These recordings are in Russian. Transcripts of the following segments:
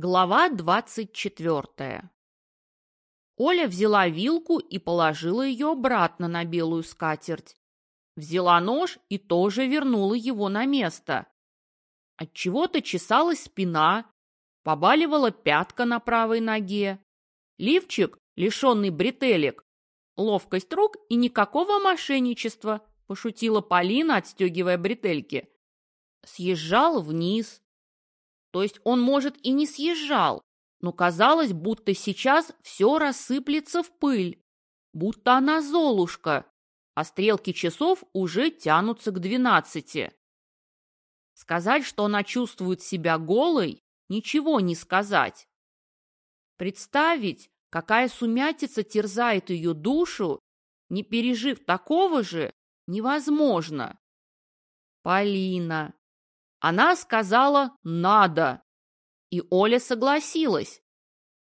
Глава двадцать четвертая Оля взяла вилку и положила ее обратно на белую скатерть. Взяла нож и тоже вернула его на место. Отчего-то чесалась спина, побаливала пятка на правой ноге. Лифчик, лишенный бретелек, ловкость рук и никакого мошенничества, пошутила Полина, отстегивая бретельки. Съезжал вниз, то есть он, может, и не съезжал, но казалось, будто сейчас все рассыплется в пыль, будто она Золушка, а стрелки часов уже тянутся к двенадцати. Сказать, что она чувствует себя голой, ничего не сказать. Представить, какая сумятица терзает ее душу, не пережив такого же, невозможно. Полина, она сказала «надо». И Оля согласилась.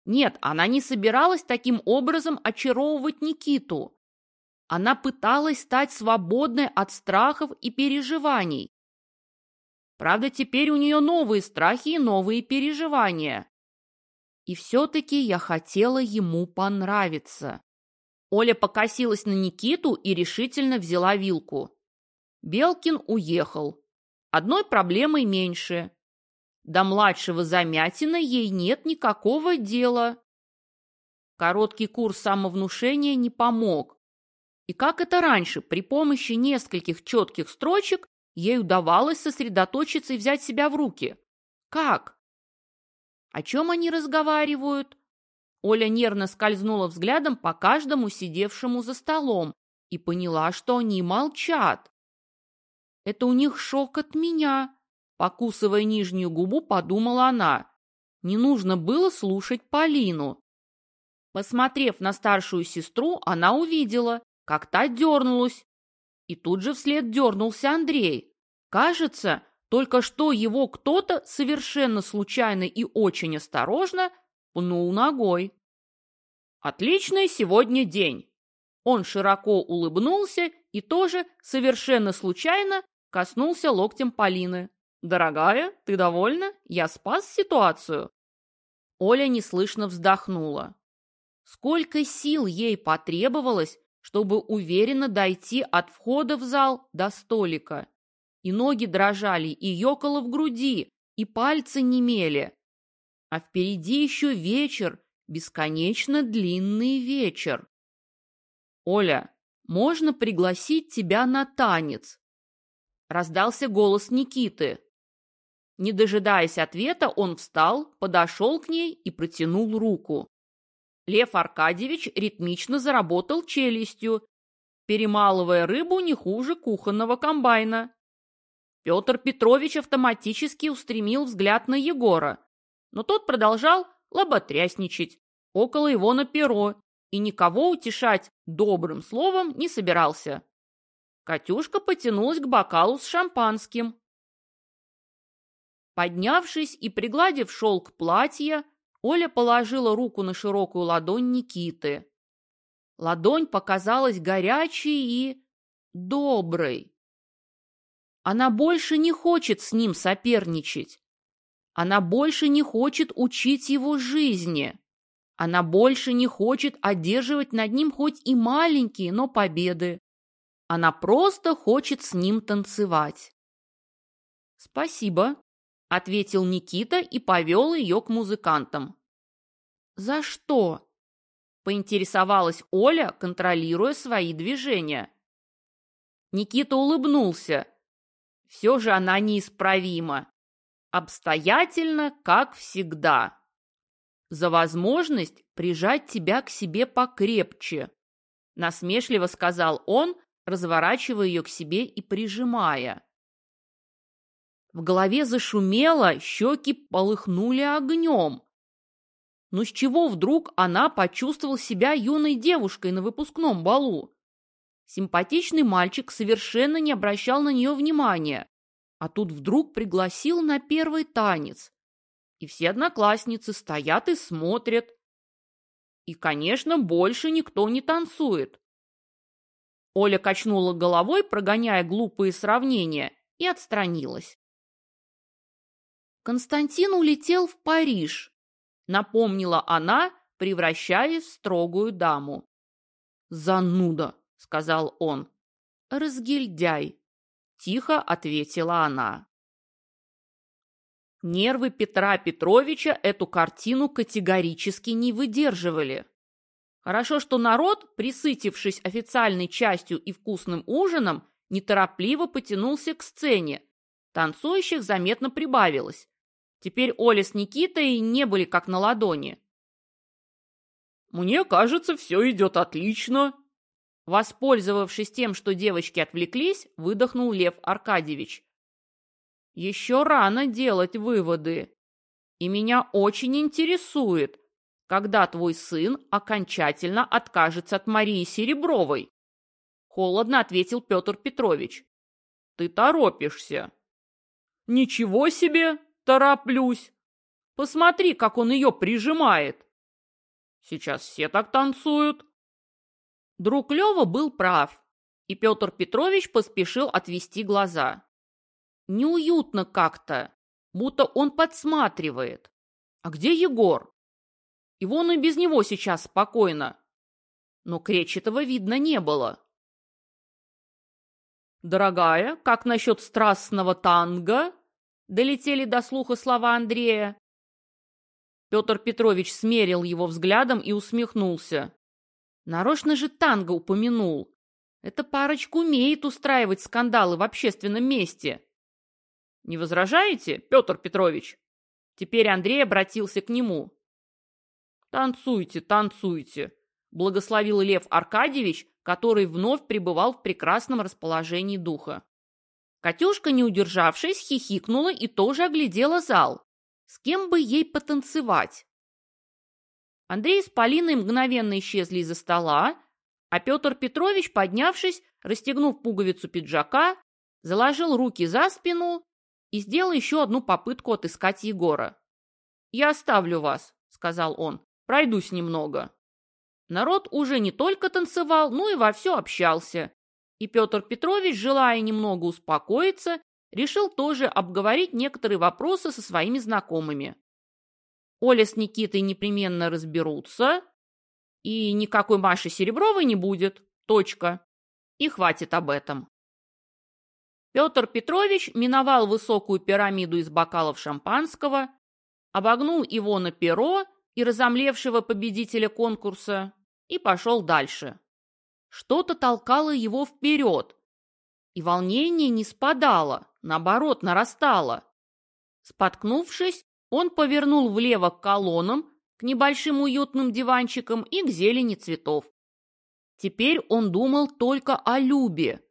Нет, она не собиралась таким образом очаровывать Никиту. Она пыталась стать свободной от страхов и переживаний. Правда, теперь у нее новые страхи и новые переживания. И все-таки я хотела ему понравиться. Оля покосилась на Никиту и решительно взяла вилку. Белкин уехал. Одной проблемой меньше. До младшего Замятина ей нет никакого дела. Короткий курс самовнушения не помог. И как это раньше, при помощи нескольких четких строчек ей удавалось сосредоточиться и взять себя в руки? Как? О чем они разговаривают? Оля нервно скользнула взглядом по каждому сидевшему за столом и поняла, что они молчат. Это у них шок от меня. Покусывая нижнюю губу, подумала она. Не нужно было слушать Полину. Посмотрев на старшую сестру, она увидела, как та дернулась. И тут же вслед дернулся Андрей. Кажется, только что его кто-то совершенно случайно и очень осторожно пнул ногой. Отличный сегодня день. Он широко улыбнулся и тоже совершенно случайно Коснулся локтем Полины. «Дорогая, ты довольна? Я спас ситуацию?» Оля неслышно вздохнула. Сколько сил ей потребовалось, чтобы уверенно дойти от входа в зал до столика. И ноги дрожали, и ёкало в груди, и пальцы немели. А впереди еще вечер, бесконечно длинный вечер. «Оля, можно пригласить тебя на танец?» Раздался голос Никиты. Не дожидаясь ответа, он встал, подошел к ней и протянул руку. Лев Аркадьевич ритмично заработал челюстью, перемалывая рыбу не хуже кухонного комбайна. Петр Петрович автоматически устремил взгляд на Егора, но тот продолжал лоботрясничать около его на перо и никого утешать добрым словом не собирался. Катюшка потянулась к бокалу с шампанским. Поднявшись и пригладив шелк платья, Оля положила руку на широкую ладонь Никиты. Ладонь показалась горячей и доброй. Она больше не хочет с ним соперничать. Она больше не хочет учить его жизни. Она больше не хочет одерживать над ним хоть и маленькие, но победы. Она просто хочет с ним танцевать. «Спасибо», — ответил Никита и повел ее к музыкантам. «За что?» — поинтересовалась Оля, контролируя свои движения. Никита улыбнулся. Все же она неисправима. Обстоятельно, как всегда. За возможность прижать тебя к себе покрепче, насмешливо сказал он, разворачивая ее к себе и прижимая. В голове зашумело, щеки полыхнули огнем. Но с чего вдруг она почувствовала себя юной девушкой на выпускном балу? Симпатичный мальчик совершенно не обращал на нее внимания, а тут вдруг пригласил на первый танец. И все одноклассницы стоят и смотрят. И, конечно, больше никто не танцует. Оля качнула головой, прогоняя глупые сравнения, и отстранилась. Константин улетел в Париж, напомнила она, превращаясь в строгую даму. «Зануда», — сказал он. «Разгильдяй», — тихо ответила она. Нервы Петра Петровича эту картину категорически не выдерживали. Хорошо, что народ, присытившись официальной частью и вкусным ужином, неторопливо потянулся к сцене. Танцующих заметно прибавилось. Теперь Оля с Никитой не были как на ладони. «Мне кажется, все идет отлично», Воспользовавшись тем, что девочки отвлеклись, выдохнул Лев Аркадьевич. Еще рано делать выводы. И меня очень интересует, когда твой сын окончательно откажется от Марии Серебровой. Холодно ответил Петр Петрович. Ты торопишься. Ничего себе, тороплюсь. Посмотри, как он ее прижимает. Сейчас все так танцуют. Друг Лева был прав, и Петр Петрович поспешил отвести глаза. Неуютно как-то, будто он подсматривает. А где Егор? И вон и без него сейчас спокойно. Но Кречетова видно не было. «Дорогая, как насчет страстного танго?» Долетели до слуха слова Андрея. Петр Петрович смерил его взглядом и усмехнулся. Нарочно же танго упомянул. Эта парочка умеет устраивать скандалы в общественном месте. Не возражаете, Петр Петрович? Теперь Андрей обратился к нему. Танцуйте, танцуйте, благословил Лев Аркадьевич, который вновь пребывал в прекрасном расположении духа. Катюшка, не удержавшись, хихикнула и тоже оглядела зал. С кем бы ей потанцевать? Андрей с Полиной мгновенно исчезли из-за стола, а Петр Петрович, поднявшись, расстегнув пуговицу пиджака, заложил руки за спину и сделал еще одну попытку отыскать Егора. «Я оставлю вас», — сказал он, — «пройдусь немного». Народ уже не только танцевал, но и вовсю общался. И Петр Петрович, желая немного успокоиться, решил тоже обговорить некоторые вопросы со своими знакомыми. Оля с Никитой непременно разберутся, и никакой Маши Серебровой не будет. Точка. И хватит об этом. Петр Петрович миновал высокую пирамиду из бокалов шампанского, обогнул Ивона Перо и разомлевшего победителя конкурса и пошел дальше. Что-то толкало его вперед, и волнение не спадало, наоборот, нарастало. Споткнувшись, он повернул влево к колоннам, к небольшим уютным диванчикам и к зелени цветов. Теперь он думал только о Любе,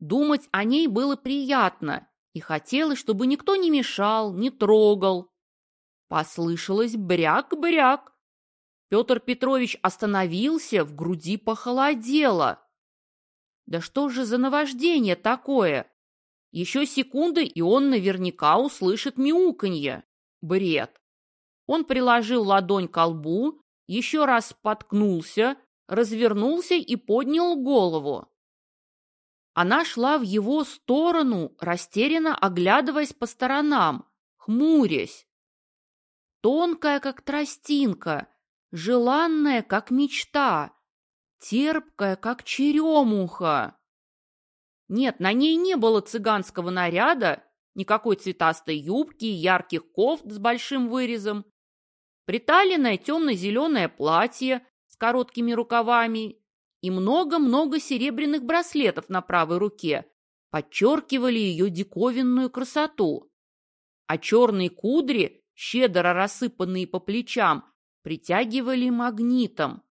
Думать о ней было приятно, и хотелось, чтобы никто не мешал, не трогал. Послышалось бряк-бряк. Петр Петрович остановился, в груди похолодело. Да что же за наваждение такое? Еще секунды, и он наверняка услышит мяуканье. Бред. Он приложил ладонь к лбу, еще раз споткнулся, развернулся и поднял голову. Она шла в его сторону, растерянно оглядываясь по сторонам, хмурясь. Тонкая, как тростинка, желанная, как мечта, терпкая, как черемуха. Нет, на ней не было цыганского наряда, никакой цветастой юбки, ярких кофт с большим вырезом. Приталенное темно-зеленое платье с короткими рукавами и много-много серебряных браслетов на правой руке подчеркивали ее диковинную красоту. А черные кудри, щедро рассыпанные по плечам, притягивали магнитом.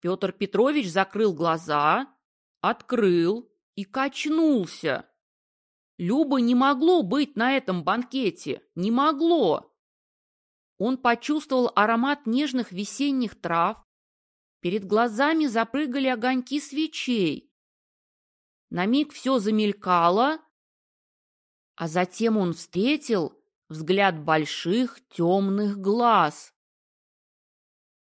Петр Петрович закрыл глаза, открыл и качнулся. Люба не могло быть на этом банкете, не могло. Он почувствовал аромат нежных весенних трав, Перед глазами запрыгали огоньки свечей. На миг все замелькало, а затем он встретил взгляд больших темных глаз.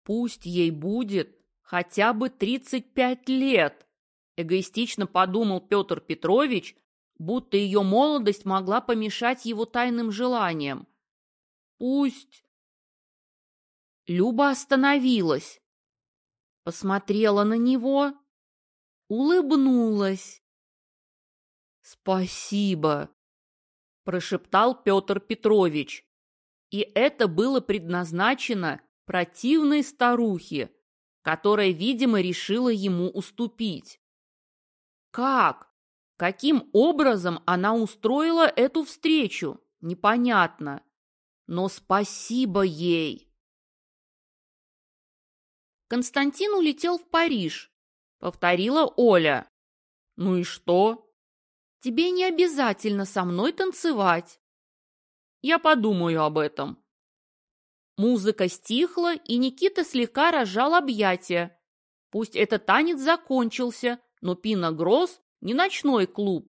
Пусть ей будет хотя бы 35 лет, эгоистично подумал Петр Петрович, будто ее молодость могла помешать его тайным желаниям. Пусть. Люба остановилась, посмотрела на него, улыбнулась. «Спасибо», – прошептал Петр Петрович. И это было предназначено противной старухе, которая, видимо, решила ему уступить. Как? Каким образом она устроила эту встречу? Непонятно. Но спасибо ей. Константин улетел в Париж, повторила Оля. Ну и что? Тебе не обязательно со мной танцевать. Я подумаю об этом. Музыка стихла, и Никита слегка разжал объятия. Пусть этот танец закончился, но Пина Гросс не ночной клуб,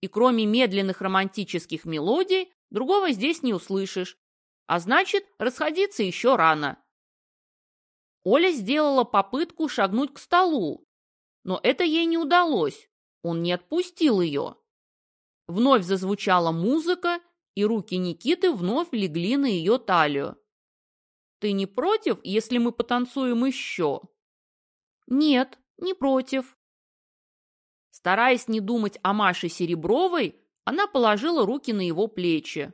и кроме медленных романтических мелодий другого здесь не услышишь. А значит, расходиться еще рано. Оля сделала попытку шагнуть к столу, но это ей не удалось, он не отпустил ее. Вновь зазвучала музыка, и руки Никиты вновь легли на ее талию. «Ты не против, если мы потанцуем еще?» «Нет, не против». Стараясь не думать о Маше Серебровой, она положила руки на его плечи.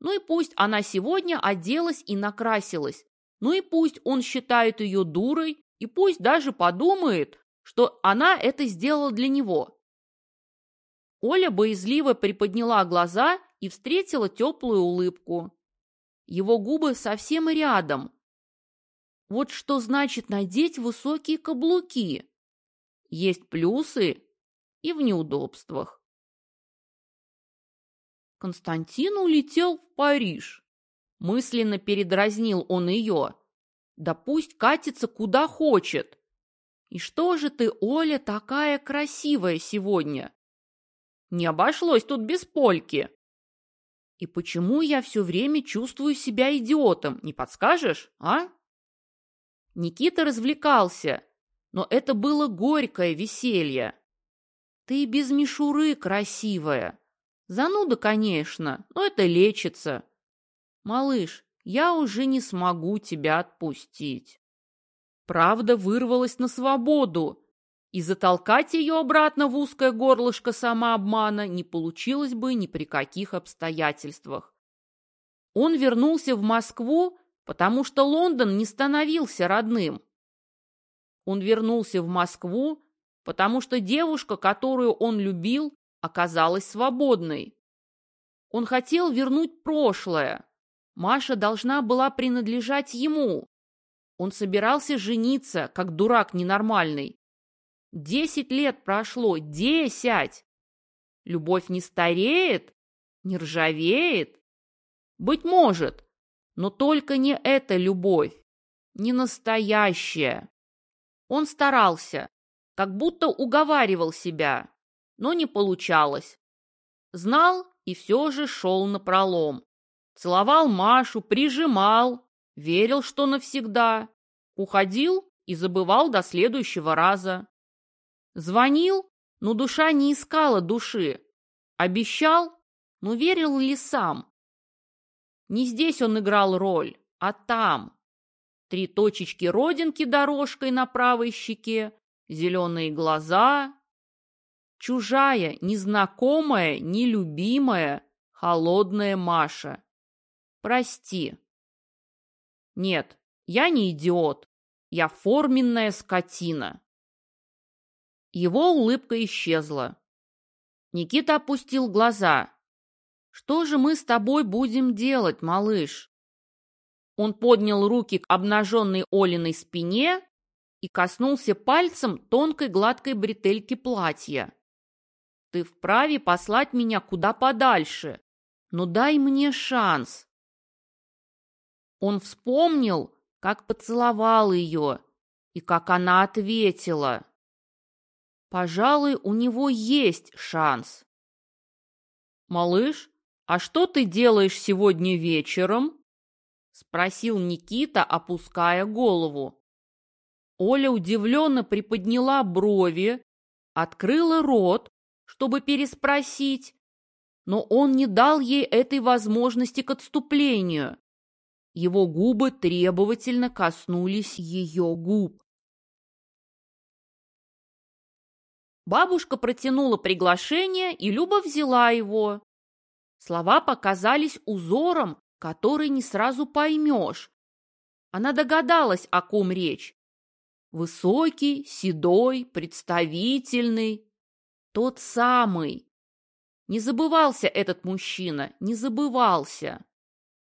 Ну и пусть она сегодня оделась и накрасилась, ну и пусть он считает ее дурой, и пусть даже подумает, что она это сделала для него. Оля боязливо приподняла глаза и встретила теплую улыбку. Его губы совсем рядом. Вот что значит надеть высокие каблуки. Есть плюсы и в неудобствах. Константин улетел в Париж. Мысленно передразнил он ее. Да пусть катится куда хочет. И что же ты, Оля, такая красивая сегодня? Не обошлось тут без польки. И почему я все время чувствую себя идиотом, не подскажешь, а? Никита развлекался, но это было горькое веселье. Ты без мишуры красивая. Зануда, конечно, но это лечится. Малыш, я уже не смогу тебя отпустить. Правда вырвалась на свободу, и затолкать ее обратно в узкое горлышко самообмана не получилось бы ни при каких обстоятельствах. Он вернулся в Москву, потому что Лондон не становился родным. Он вернулся в Москву, потому что девушка, которую он любил, оказалась свободной. Он хотел вернуть прошлое, Маша должна была принадлежать ему. Он собирался жениться, как дурак ненормальный. Десять лет прошло, десять! Любовь не стареет, не ржавеет? Быть может, но только не эта любовь, не настоящая. Он старался, как будто уговаривал себя, но не получалось. Знал и все же шел на пролом. Целовал Машу, прижимал, верил, что навсегда. Уходил и забывал до следующего раза. Звонил, но душа не искала души. Обещал, но верил ли сам? Не здесь он играл роль, а там. Три точечки родинки дорожкой на правой щеке, зеленые глаза. Чужая, незнакомая, нелюбимая, холодная Маша. Прости. Нет, я не идиот. Я форменная скотина. Его улыбка исчезла. Никита опустил глаза. Что же мы с тобой будем делать, малыш? Он поднял руки к обнаженной Олиной спине и коснулся пальцем тонкой гладкой бретельки платья. Ты вправе послать меня куда подальше, но дай мне шанс. Он вспомнил, как поцеловал ее и как она ответила. Пожалуй, у него есть шанс. «Малыш, а что ты делаешь сегодня вечером?» Спросил Никита, опуская голову. Оля удивленно приподняла брови, открыла рот, чтобы переспросить, но он не дал ей этой возможности к отступлению. Его губы требовательно коснулись ее губ. Бабушка протянула приглашение, и Люба взяла его. Слова показались узором, который не сразу поймешь. Она догадалась, о ком речь. Высокий, седой, представительный. Тот самый. Не забывался этот мужчина, не забывался.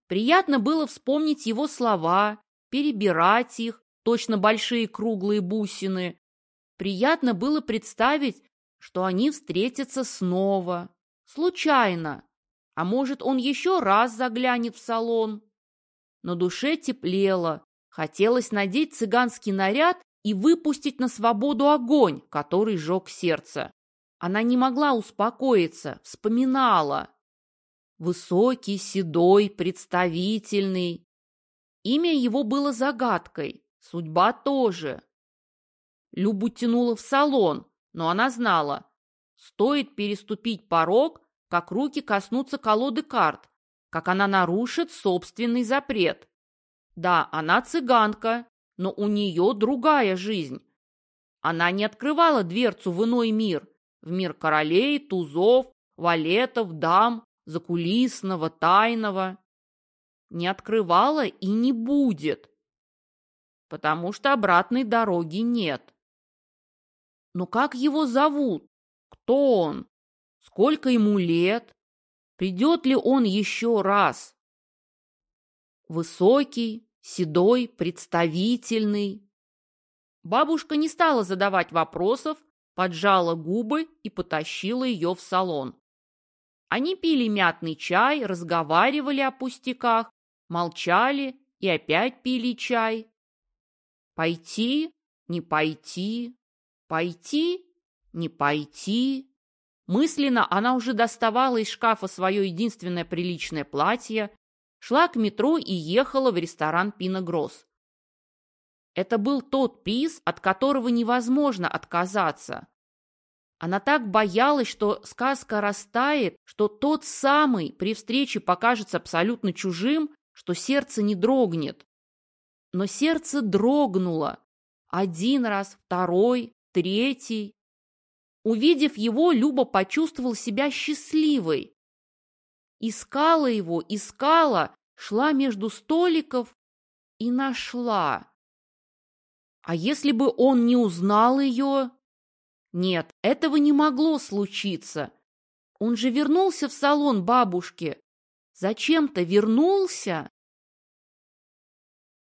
Приятно было вспомнить его слова, перебирать их, точно большие круглые бусины. Приятно было представить, что они встретятся снова, случайно. А может, он еще раз заглянет в салон? На душе теплело, хотелось надеть цыганский наряд и выпустить на свободу огонь, который жег сердце. Она не могла успокоиться, вспоминала. Высокий, седой, представительный. Имя его было загадкой, судьба тоже. Любу тянуло в салон, но она знала, стоит переступить порог, как руки коснутся колоды карт, как она нарушит собственный запрет. Да, она цыганка, но у нее другая жизнь. Она не открывала дверцу в иной мир, в мир королей, тузов, валетов, дам, закулисного, тайного. Не открывала и не будет, потому что обратной дороги нет. Но как его зовут? Кто он? Сколько ему лет? Придет ли он еще раз? Высокий, седой, представительный. Бабушка не стала задавать вопросов, поджала губы и потащила ее в салон. Они пили мятный чай, разговаривали о пустяках, молчали и опять пили чай. Пойти, не пойти, пойти, не пойти. Мысленно она уже доставала из шкафа свое единственное приличное платье, шла к метро и ехала в ресторан Пина Гросс. Это был тот приз, от которого невозможно отказаться. Она так боялась, что сказка растает, что тот самый при встрече покажется абсолютно чужим, что сердце не дрогнет. Но сердце дрогнуло. Один раз, второй, третий. Увидев его, Люба почувствовал себя счастливой. Искала его, искала, шла между столиков и нашла. А если бы он не узнал ее? Нет, этого не могло случиться. Он же вернулся в салон бабушки. Зачем-то вернулся.